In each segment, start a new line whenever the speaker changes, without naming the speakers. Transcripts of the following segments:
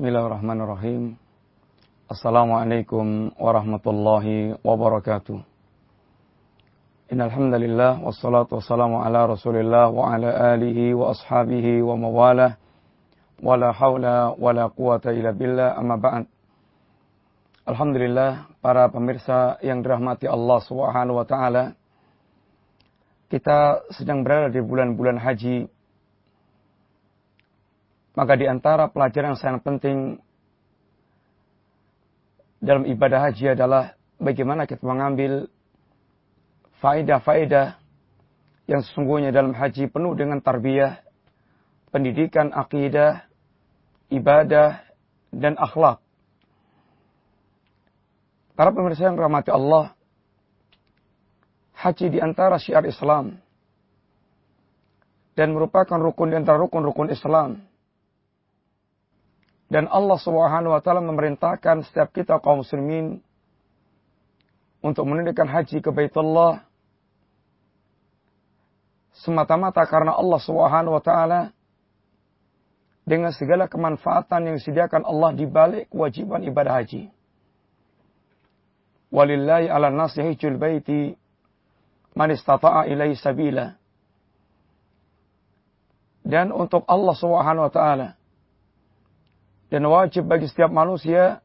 Bismillahirrahmanirrahim. Assalamualaikum warahmatullahi wabarakatuh. Innalhamdulillah wassalatu wassalamu ala Rasulillah wa ala alihi wa ashabihi wa mawalah. Wala hawla wala quwata illa billah amma ba'd. Alhamdulillah para pemirsa yang dirahmati Allah Subhanahu wa taala. Kita sedang berada di bulan-bulan haji maka di antara pelajaran yang sangat penting dalam ibadah haji adalah bagaimana kita mengambil faedah-faedah yang sesungguhnya dalam haji penuh dengan tarbiyah, pendidikan akidah, ibadah, dan akhlak. Para pemirsa yang rahmati Allah, haji di antara syiar Islam dan merupakan rukun di antara rukun-rukun Islam dan Allah Subhanahu wa taala memerintahkan setiap kita kaum muslimin untuk menunaikan haji ke Baitullah semata-mata karena Allah Subhanahu wa taala dengan segala kemanfaatan yang disediakan Allah di balik kewajiban ibadah haji. Walillahi ala nasi hijjul baiti man istata'a ilaihi sabila. Dan untuk Allah Subhanahu wa taala dan wajib bagi setiap manusia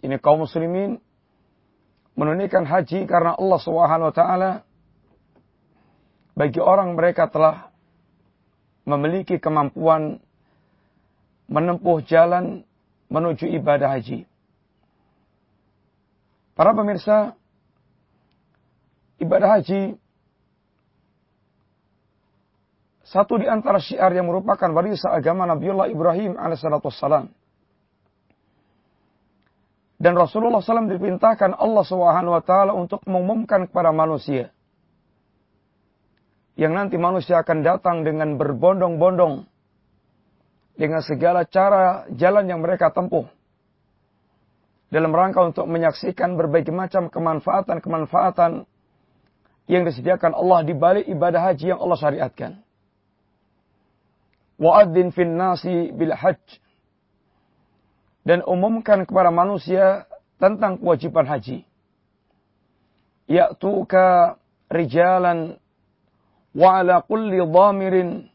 ini kaum muslimin menunaikan haji karena Allah Subhanahu wa taala bagi orang mereka telah memiliki kemampuan menempuh jalan menuju ibadah haji. Para pemirsa, ibadah haji satu di antara syiar yang merupakan warisan agama Nabiullah Ibrahim alaihissalam. Dan Rasulullah SAW diperintahkan Allah Subhanahu wa taala untuk mengumumkan kepada manusia. Yang nanti manusia akan datang dengan berbondong-bondong dengan segala cara jalan yang mereka tempuh dalam rangka untuk menyaksikan berbagai macam kemanfaatan-kemanfaatan yang disediakan Allah di balik ibadah haji yang Allah syariatkan. Wa'adzin fin nasi bil hajj dan umumkan kepada manusia tentang kewajiban haji. Ya'tuka rijalan wa ala kulli dhamirin.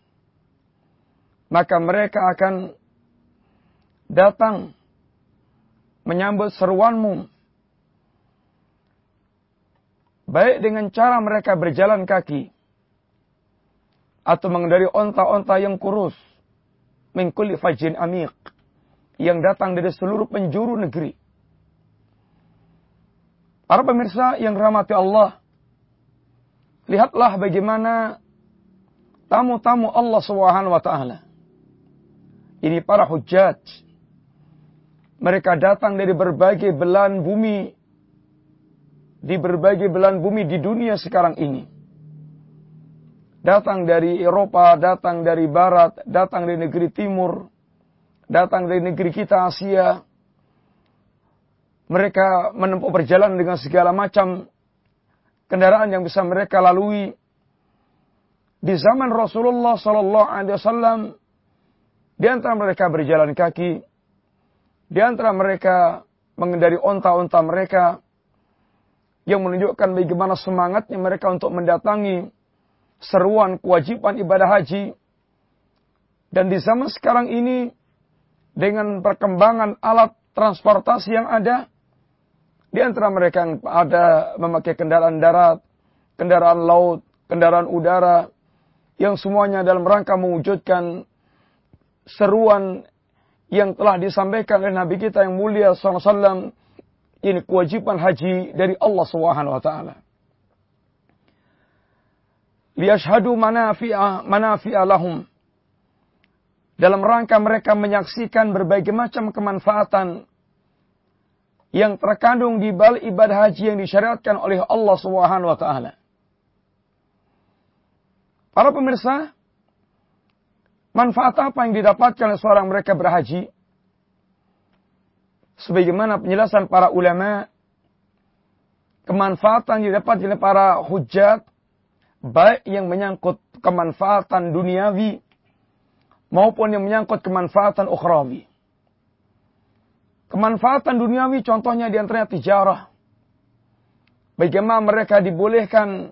Maka mereka akan datang menyambut seruanmu. Baik dengan cara mereka berjalan kaki atau mengendari onta-onta yang kurus min kulli fajin amiq yang datang dari seluruh penjuru negeri. Para pemirsa yang rahmati Allah, lihatlah bagaimana tamu-tamu Allah Subhanahu wa taala. Ini para hujjaj. Mereka datang dari berbagai belahan bumi di berbagai belahan bumi di dunia sekarang ini. Datang dari Eropa, datang dari barat, datang dari negeri timur, datang dari negeri kita Asia. Mereka menempuh perjalanan dengan segala macam kendaraan yang bisa mereka lalui. Di zaman Rasulullah Sallallahu Alaihi Wasallam, di antara mereka berjalan kaki, di antara mereka mengendari onta-onta mereka, yang menunjukkan bagaimana semangatnya mereka untuk mendatangi seruan kewajiban ibadah haji. Dan di zaman sekarang ini, dengan perkembangan alat transportasi yang ada, di antara mereka yang ada memakai kendaraan darat, kendaraan laut, kendaraan udara, yang semuanya dalam rangka mewujudkan seruan yang telah disampaikan oleh Nabi kita yang mulia SAW, ini kewajiban haji dari Allah Subhanahu wa taala. Liyashhadu manafi'a manafi'a lahum dalam rangka mereka menyaksikan berbagai macam kemanfaatan yang terkandung di balik ibadah haji yang disyariatkan oleh Allah Subhanahu wa taala. Para pemirsa, manfaat apa yang didapatkan oleh seorang mereka berhaji? Sebagaimana penjelasan para ulama, kemanfaatan yang didapat oleh para hujat, baik yang menyangkut kemanfaatan duniawi maupun yang menyangkut kemanfaatan ukhrawi. Kemanfaatan duniawi contohnya di antaranya tijarah. Bagaimana mereka dibolehkan,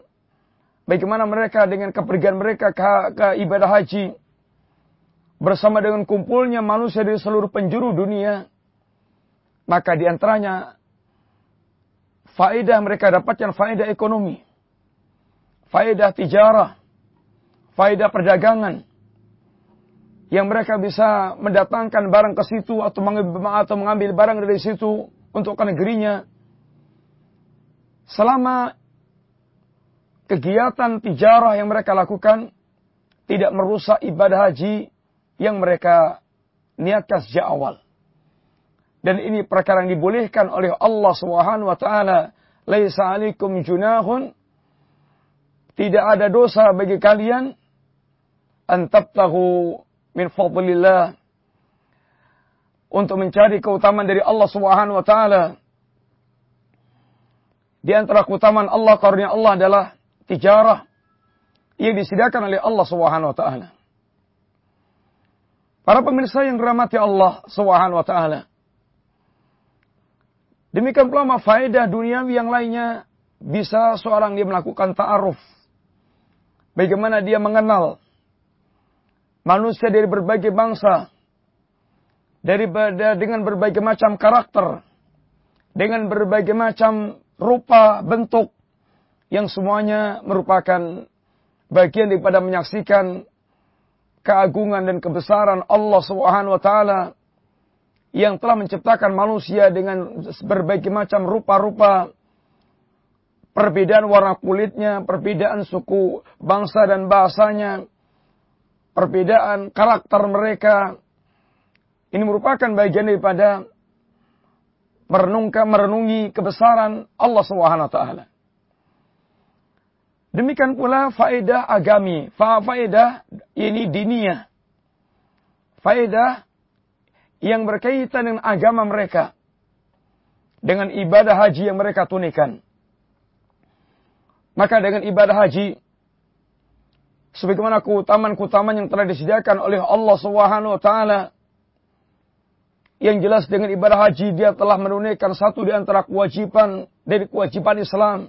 bagaimana mereka dengan kepergian mereka ke, ke ibadah haji, bersama dengan kumpulnya manusia dari seluruh penjuru dunia, maka di antaranya faedah mereka dapatkan faedah ekonomi, faedah tijarah, faedah perdagangan, yang mereka bisa mendatangkan barang ke situ atau mengambil, atau mengambil barang dari situ untuk ke negerinya. Selama kegiatan tijarah yang mereka lakukan tidak merusak ibadah haji yang mereka niatkan sejak awal. Dan ini perkara yang dibolehkan oleh Allah Subhanahu wa taala. Laisa 'alaikum junahun tidak ada dosa bagi kalian antabtahu min fadlillah untuk mencari keutamaan dari Allah Subhanahu wa taala. Di antara keutamaan Allah karunia Allah adalah tijarah yang disediakan oleh Allah Subhanahu wa taala. Para pemirsa yang dirahmati Allah Subhanahu wa taala. Demikian pula faedah duniawi yang lainnya bisa seorang dia melakukan ta'aruf. Bagaimana dia mengenal manusia dari berbagai bangsa, dari dengan berbagai macam karakter, dengan berbagai macam rupa bentuk yang semuanya merupakan bagian daripada menyaksikan keagungan dan kebesaran Allah Subhanahu wa taala yang telah menciptakan manusia dengan berbagai macam rupa-rupa perbedaan warna kulitnya, perbedaan suku, bangsa dan bahasanya, perbedaan karakter mereka. Ini merupakan bagian daripada merenungkan merenungi kebesaran Allah Subhanahu taala. Demikian pula faedah agami, faedah ini dinia. Faedah yang berkaitan dengan agama mereka. Dengan ibadah haji yang mereka tunikan. Maka dengan ibadah haji sebagaimana keutamaan-keutamaan yang telah disediakan oleh Allah Subhanahu wa taala. Yang jelas dengan ibadah haji dia telah menunaikan satu di antara kewajiban dari kewajiban Islam.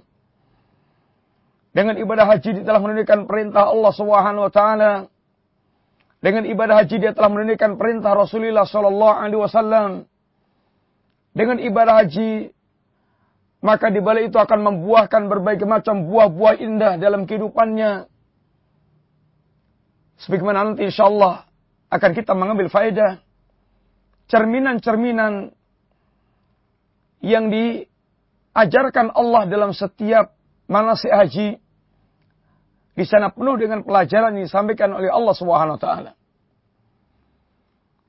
Dengan ibadah haji dia telah menunaikan perintah Allah Subhanahu wa taala. Dengan ibadah haji dia telah menunaikan perintah Rasulullah sallallahu alaihi wasallam. Dengan ibadah haji maka di balik itu akan membuahkan berbagai macam buah-buah indah dalam kehidupannya Sebagaimana nanti insya Allah akan kita mengambil faedah cerminan-cerminan yang diajarkan Allah dalam setiap manasik haji di sana penuh dengan pelajaran yang disampaikan oleh Allah Subhanahu wa taala.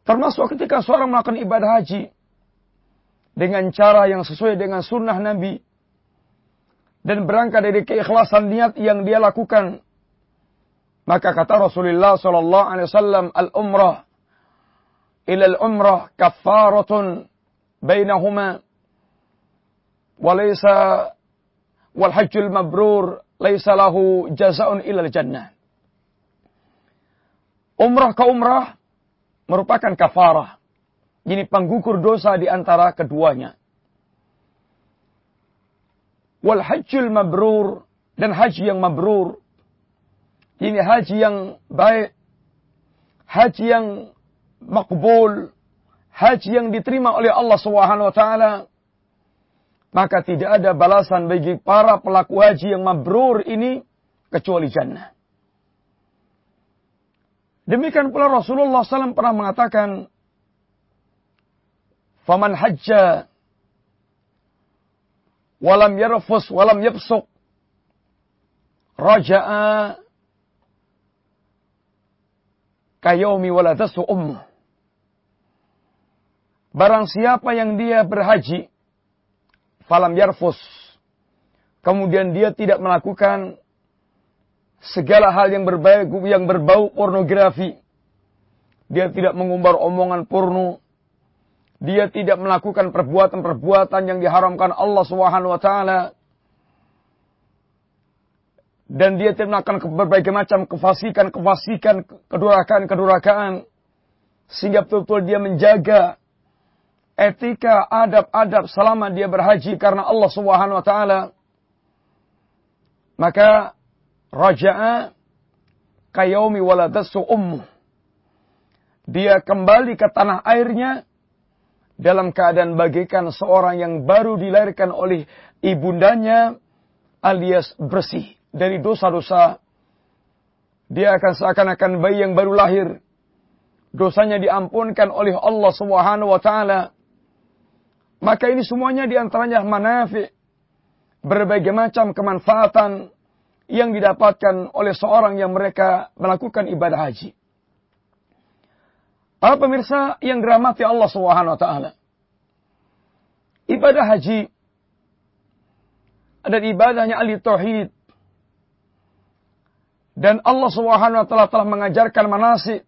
Termasuk ketika seorang melakukan ibadah haji dengan cara yang sesuai dengan sunnah Nabi dan berangkat dari keikhlasan niat yang dia lakukan maka kata Rasulullah sallallahu alaihi wasallam al-umrah ila al-umrah kaffaratun bainahuma wa laysa wal hajjul mabrur laysa lahu jazaa'un illa al-jannah. Umrah ke umrah merupakan kafarah. Ini penggugur dosa di antara keduanya. Wal hajjul mabrur dan haji yang mabrur ini haji yang baik, haji yang makbul, haji yang diterima oleh Allah Subhanahu wa. Maka tidak ada balasan bagi para pelaku haji yang mabrur ini kecuali jannah. Demikian pula Rasulullah SAW pernah mengatakan, "Faman hajja walam yarfus walam yabsuq raja'a kayomi waladasu ummu. Barang siapa yang dia berhaji, falam yarfus. Kemudian dia tidak melakukan segala hal yang berbau, yang berbau pornografi. Dia tidak mengumbar omongan porno. Dia tidak melakukan perbuatan-perbuatan yang diharamkan Allah Subhanahu wa taala dan dia melakukan berbagai macam kefasikan, kefasikan, kedurakaan, kedurakaan, sehingga betul-betul dia menjaga etika, adab-adab selama dia berhaji karena Allah Subhanahu wa taala. Maka raja'a kayaumi waladatsu ummu. Dia kembali ke tanah airnya dalam keadaan bagaikan seorang yang baru dilahirkan oleh ibundanya alias bersih dari dosa-dosa. Dia akan seakan-akan bayi yang baru lahir. Dosanya diampunkan oleh Allah Subhanahu wa taala. Maka ini semuanya di antaranya manafi. Berbagai macam kemanfaatan yang didapatkan oleh seorang yang mereka melakukan ibadah haji. Para pemirsa yang dirahmati Allah Subhanahu wa taala. Ibadah haji adalah ibadahnya ahli tauhid. Dan Allah Subhanahu wa taala telah mengajarkan manasik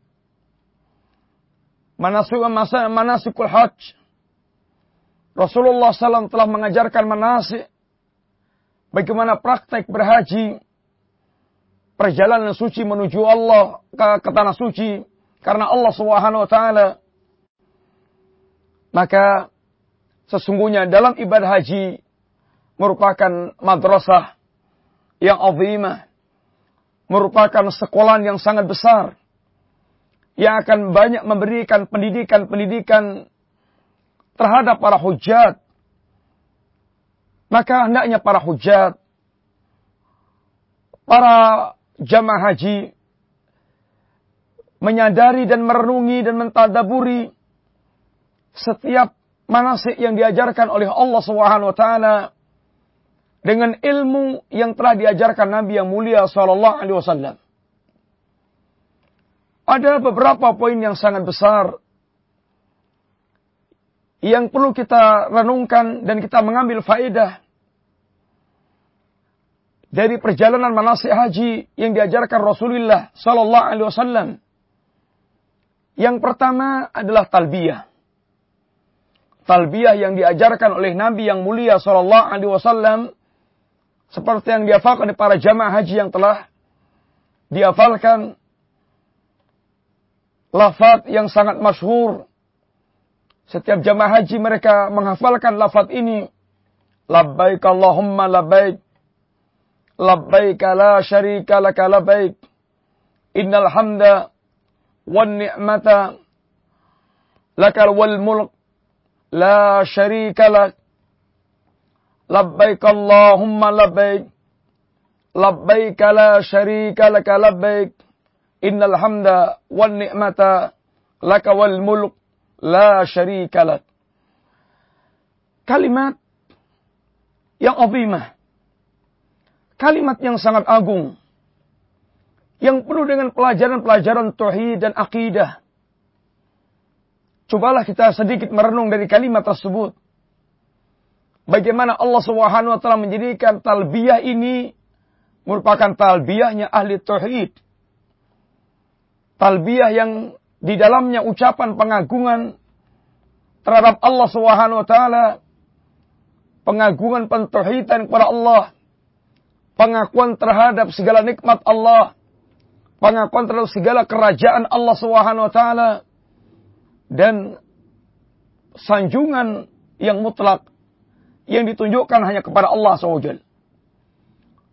manasik manasikul hajj. Rasulullah SAW telah mengajarkan manasik bagaimana praktek berhaji perjalanan suci menuju Allah ke, ke tanah suci karena Allah Subhanahu wa taala. Maka sesungguhnya dalam ibadah haji merupakan madrasah yang azimah, merupakan sekolah yang sangat besar yang akan banyak memberikan pendidikan-pendidikan terhadap para hujat. Maka hendaknya para hujat, para jamaah haji menyadari dan merenungi dan mentadaburi setiap manasik yang diajarkan oleh Allah Subhanahu wa taala dengan ilmu yang telah diajarkan Nabi yang mulia sallallahu alaihi wasallam. Ada beberapa poin yang sangat besar yang perlu kita renungkan dan kita mengambil faedah dari perjalanan manasik haji yang diajarkan Rasulullah sallallahu alaihi wasallam. Yang pertama adalah talbiyah. Talbiyah yang diajarkan oleh Nabi yang mulia sallallahu alaihi wasallam seperti yang diafalkan oleh para jamaah haji yang telah diafalkan lafaz yang sangat masyhur. Setiap jamaah haji mereka menghafalkan lafaz ini. Labbaik Allahumma labbaik. Labbaik la syarika laka labbaik. Innal hamda wan ni'mata lakal wal mulk la syarika lak. لبيك اللهم لبيك لبيك لا شريك لك لبيك إن الحمد والنعمة لك والملك لا شريك لك kalimat yang azimah kalimat yang sangat agung yang penuh dengan pelajaran-pelajaran tauhid dan akidah. Cobalah kita sedikit merenung dari kalimat tersebut. Bagaimana Allah Subhanahu wa taala menjadikan talbiyah ini merupakan talbiyahnya ahli tauhid. Talbiyah yang di dalamnya ucapan pengagungan terhadap Allah Subhanahu wa taala, pengagungan pentauhidan kepada Allah, pengakuan terhadap segala nikmat Allah, pengakuan terhadap segala kerajaan Allah Subhanahu wa taala dan sanjungan yang mutlak yang ditunjukkan hanya kepada Allah SWT.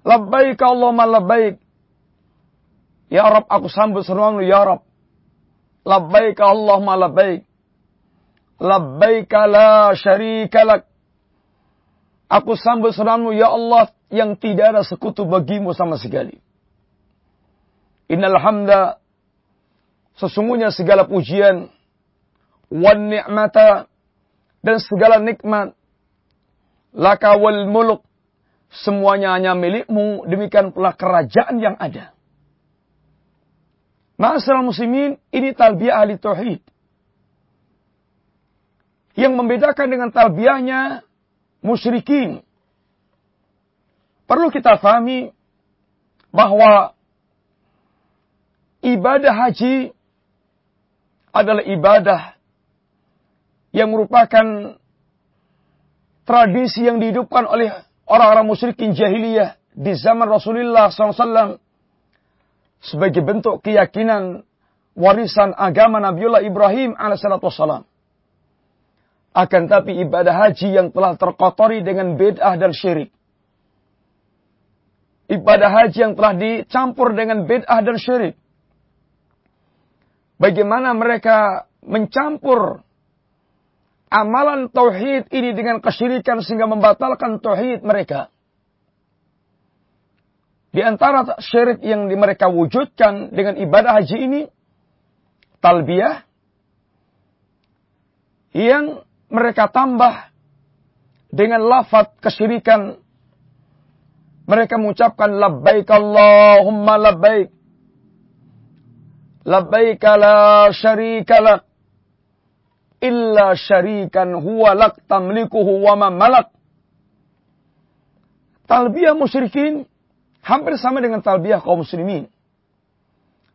Labbaik Allahumma labbaik. Ya Rab, aku sambut seruanmu ya Rab. Labbaik Allahumma labbaik. Labbaik la syarika lak. Aku sambut seruanmu ya Allah yang tidak ada sekutu bagimu sama sekali. Innal hamda sesungguhnya segala pujian wan ni'mata dan segala nikmat laka wal muluk semuanya hanya milikmu demikian pula kerajaan yang ada. Ma'asal muslimin ini talbiyah ahli tauhid. Yang membedakan dengan talbiyahnya musyrikin. Perlu kita fahami bahwa ibadah haji adalah ibadah yang merupakan tradisi yang dihidupkan oleh orang-orang musyrikin jahiliyah di zaman Rasulullah SAW sebagai bentuk keyakinan warisan agama Nabiullah Ibrahim alaihissalam. Akan tapi ibadah haji yang telah terkotori dengan bid'ah dan syirik. Ibadah haji yang telah dicampur dengan bid'ah dan syirik. Bagaimana mereka mencampur amalan tauhid ini dengan kesyirikan sehingga membatalkan tauhid mereka. Di antara syirik yang mereka wujudkan dengan ibadah haji ini, talbiyah yang mereka tambah dengan lafaz kesyirikan. Mereka mengucapkan labbaik Allahumma labbaik. Labbaik la syarika lak. Illa syarikan huwa lak tamlikuhu wa ma malak. Talbiyah musyrikin hampir sama dengan talbiyah kaum muslimin.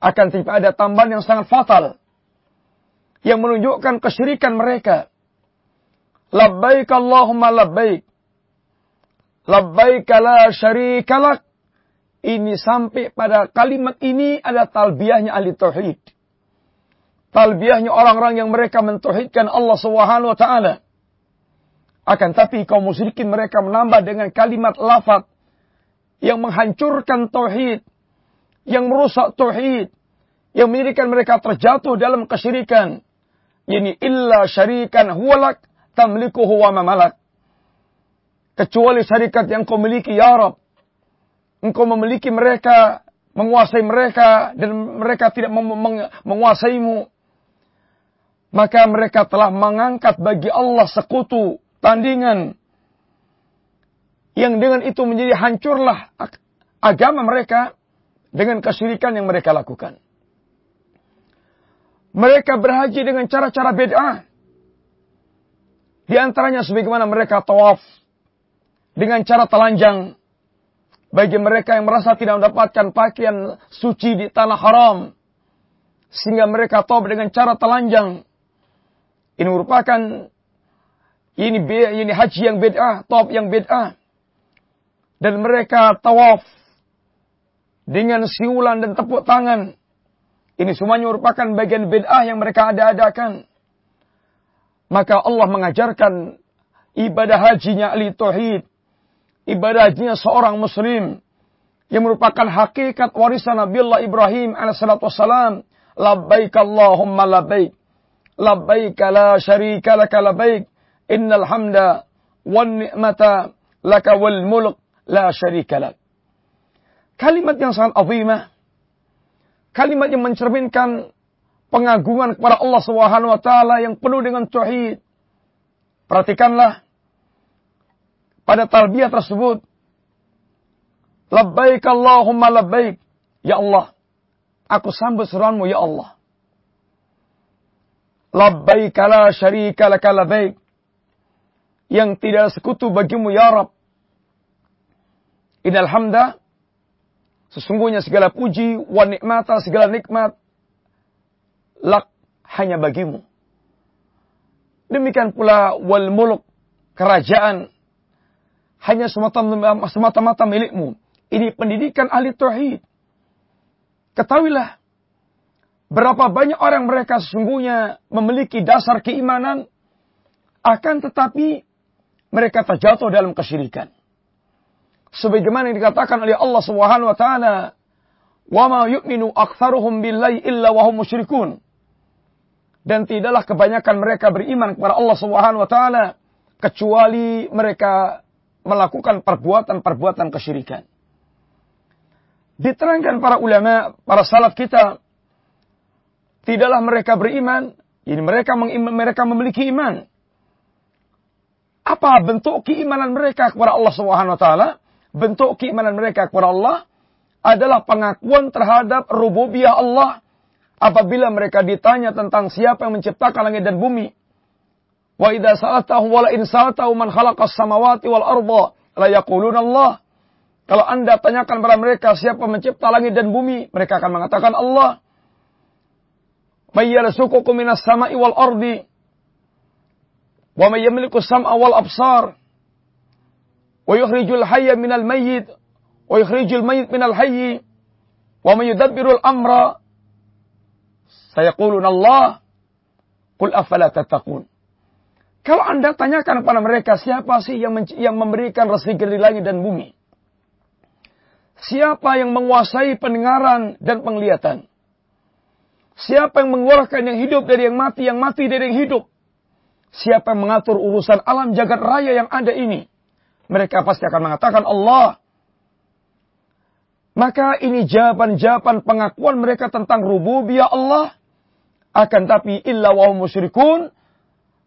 Akan tapi ada tambahan yang sangat fatal. Yang menunjukkan kesyirikan mereka. Labbaik Allahumma labbaik. Labbaik la syarikalak. Ini sampai pada kalimat ini ada talbiyahnya ahli tauhid. Talbiyahnya orang-orang yang mereka mentauhidkan Allah Subhanahu wa taala. Akan tapi kaum musyrikin mereka menambah dengan kalimat lafaz yang menghancurkan tauhid, yang merusak tauhid, yang menjadikan mereka terjatuh dalam kesyirikan. Ini illa syarikan huwalak tamlikuhu wa mamalak. Kecuali syarikat yang kau miliki ya Rab. Engkau memiliki mereka, menguasai mereka, dan mereka tidak menguasaimu. Maka mereka telah mengangkat bagi Allah sekutu, tandingan. Yang dengan itu menjadi hancurlah agama mereka dengan kesyirikan yang mereka lakukan. Mereka berhaji dengan cara-cara beda. Di antaranya sebagaimana mereka tawaf dengan cara telanjang. Bagi mereka yang merasa tidak mendapatkan pakaian suci di tanah haram. Sehingga mereka tawaf dengan cara telanjang. Ini merupakan ini ini haji yang beda, tawaf yang beda. Dan mereka tawaf dengan siulan dan tepuk tangan. Ini semuanya merupakan bagian bid'ah yang mereka ada-adakan. Maka Allah mengajarkan ibadah hajinya ahli tauhid, ibadah hajinya seorang muslim yang merupakan hakikat warisan Nabi Allah Ibrahim alaihissalatu wassalam. Labbaik Allahumma labbaik. Labbaik la syarika laka labbaik. Innal hamda wan ni'mata laka wal mulk la syarika lak. Kalimat yang sangat azimah. Kalimat yang mencerminkan pengagungan kepada Allah Subhanahu wa taala yang penuh dengan tauhid. Perhatikanlah pada talbiyah tersebut Labbaik Allahumma labbaik. Ya Allah, aku sambut seruanmu ya Allah. Labbaik la syarika laka labbaik. Yang tidak sekutu bagimu ya Rabb. Innal hamda sesungguhnya segala puji wa nikmata segala nikmat lak hanya bagimu. Demikian pula wal muluk kerajaan hanya semata-mata milikmu. Ini pendidikan ahli tauhid. Ketahuilah berapa banyak orang mereka sesungguhnya memiliki dasar keimanan akan tetapi mereka terjatuh dalam kesyirikan. Sebagaimana yang dikatakan oleh Allah Subhanahu wa taala, "Wa ma yu'minu aktsaruhum billahi illa wa hum musyrikun." dan tidaklah kebanyakan mereka beriman kepada Allah Subhanahu wa taala kecuali mereka melakukan perbuatan-perbuatan kesyirikan. Diterangkan para ulama, para salaf kita, tidaklah mereka beriman, ini mereka mereka memiliki iman. Apa bentuk keimanan mereka kepada Allah Subhanahu wa taala? Bentuk keimanan mereka kepada Allah adalah pengakuan terhadap rububiyah Allah apabila mereka ditanya tentang siapa yang menciptakan langit dan bumi. Wa idza sa'altahu wa la in man khalaqas samawati wal arda la yaquluna Allah. Kalau Anda tanyakan kepada mereka siapa mencipta langit dan bumi, mereka akan mengatakan Allah. May yarzuqukum minas sama'i wal ardi wa may yamliku sam'a absar wa yukhrijul hayya minal mayyit wa yukhrijul mayyit minal hayyi wa. Kalau Anda tanyakan kepada mereka siapa sih yang, yang memberikan rezeki di langit dan bumi? Siapa yang menguasai pendengaran dan penglihatan? Siapa yang mengeluarkan yang hidup dari yang mati, yang mati dari yang hidup? Siapa yang mengatur urusan alam jagat raya yang ada ini? Mereka pasti akan mengatakan Allah. Maka ini jawaban-jawaban pengakuan mereka tentang rububiyah Allah. Akan tapi illa wa musyrikun.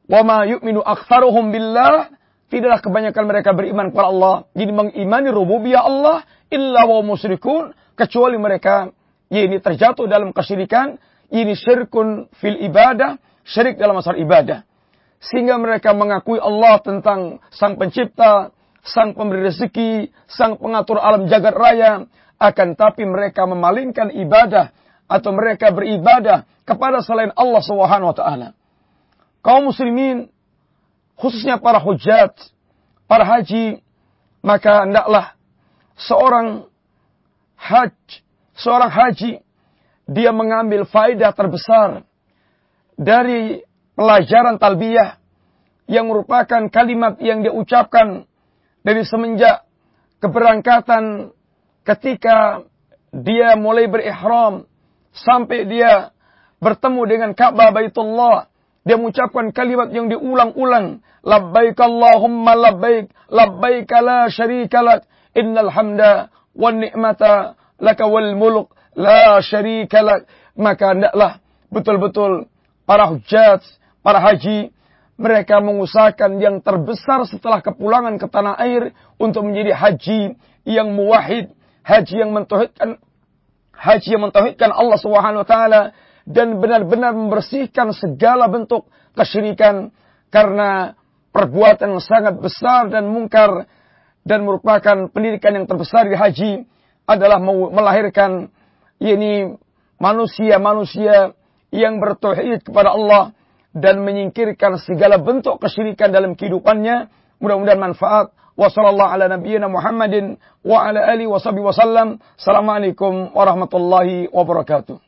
Wa ma yu'minu aktsaruhum billah. Tidaklah kebanyakan mereka beriman kepada Allah. Jadi mengimani rububiyah Allah illa wa musyrikun kecuali mereka ini terjatuh dalam kesyirikan, ini syirkun fil ibadah, syirik dalam masalah ibadah. Sehingga mereka mengakui Allah tentang sang pencipta, sang pemberi rezeki, sang pengatur alam jagat raya, akan tapi mereka memalingkan ibadah atau mereka beribadah kepada selain Allah Subhanahu wa taala. Kaum muslimin khususnya para hujat, para haji, maka hendaklah seorang haji, seorang haji, dia mengambil faidah terbesar dari pelajaran talbiyah yang merupakan kalimat yang dia ucapkan dari semenjak keberangkatan ketika dia mulai berihram sampai dia bertemu dengan Ka'bah Baitullah. Dia mengucapkan kalimat yang diulang-ulang labbaik Allahumma labbaik labbaik la syarika lak Innal hamda wan ni'mata laka wal muluk la syarika lak. Maka hendaklah betul-betul para hujat, para haji, mereka mengusahakan yang terbesar setelah kepulangan ke tanah air untuk menjadi haji yang muwahid, haji yang mentauhidkan haji yang mentauhidkan Allah Subhanahu wa taala dan benar-benar membersihkan segala bentuk kesyirikan karena perbuatan yang sangat besar dan mungkar dan merupakan pendidikan yang terbesar di haji adalah melahirkan ini manusia-manusia yang bertauhid kepada Allah dan menyingkirkan segala bentuk kesyirikan dalam kehidupannya. Mudah-mudahan manfaat. Wassallallahu ala nabiyyina Muhammadin wa ala alihi wa Assalamualaikum warahmatullahi wabarakatuh.